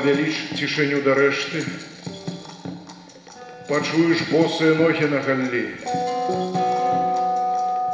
Павяліч цішыню да рэшты, пачуеш босыя ногі на галлі.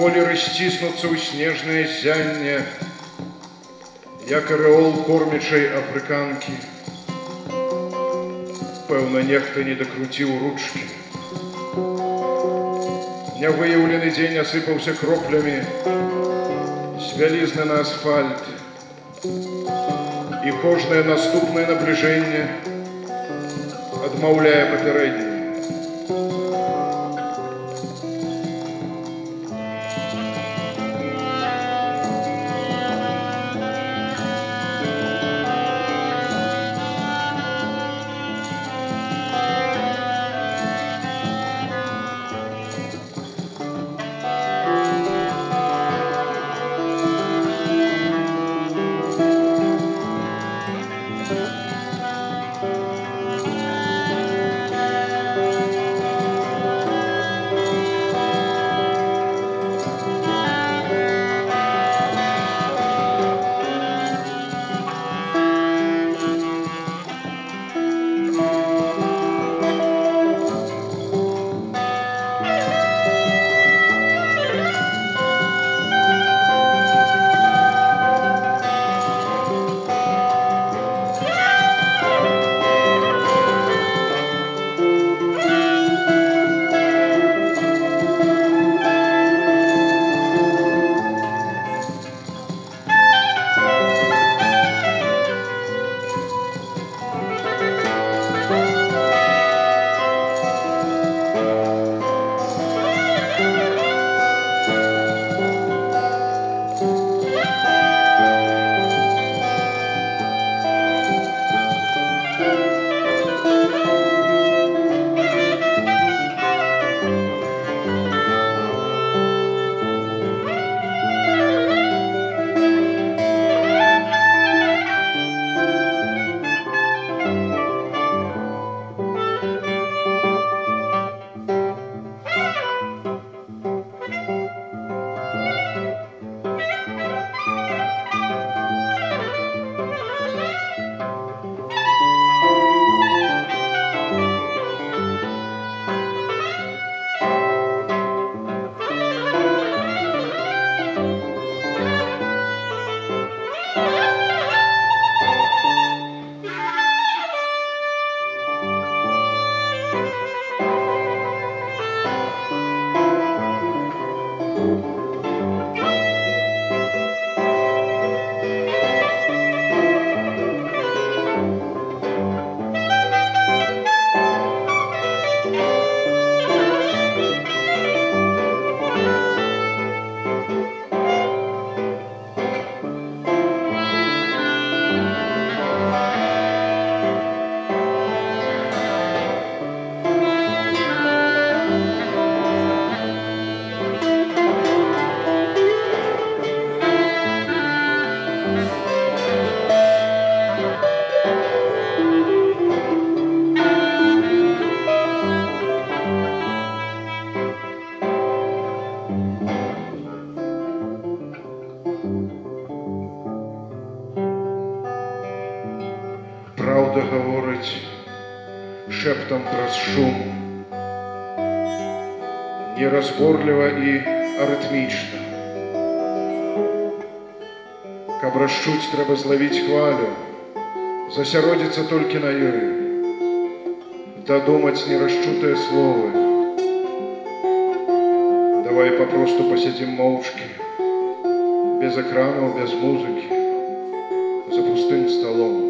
Колеры сціснуцца ў снежнае зянне, як арэол кормячай афрыканкі. Пэўна, нехта не дакруціў ручкі. Нявыяўлены дзень асыпаўся кроплямі з вялізны на асфальт. І кожнае наступнае набліжэнне адмаўляе папярэдняе. шум. Неразборліва і арытмічна. Каб расчуць, трэба злавіць хвалю, засяродзіцца толькі на ёй, дадумаць нерасчутыя словы. Давай папросту пасядзім моўчкі, без экранаў, без музыкі, за пустым сталом.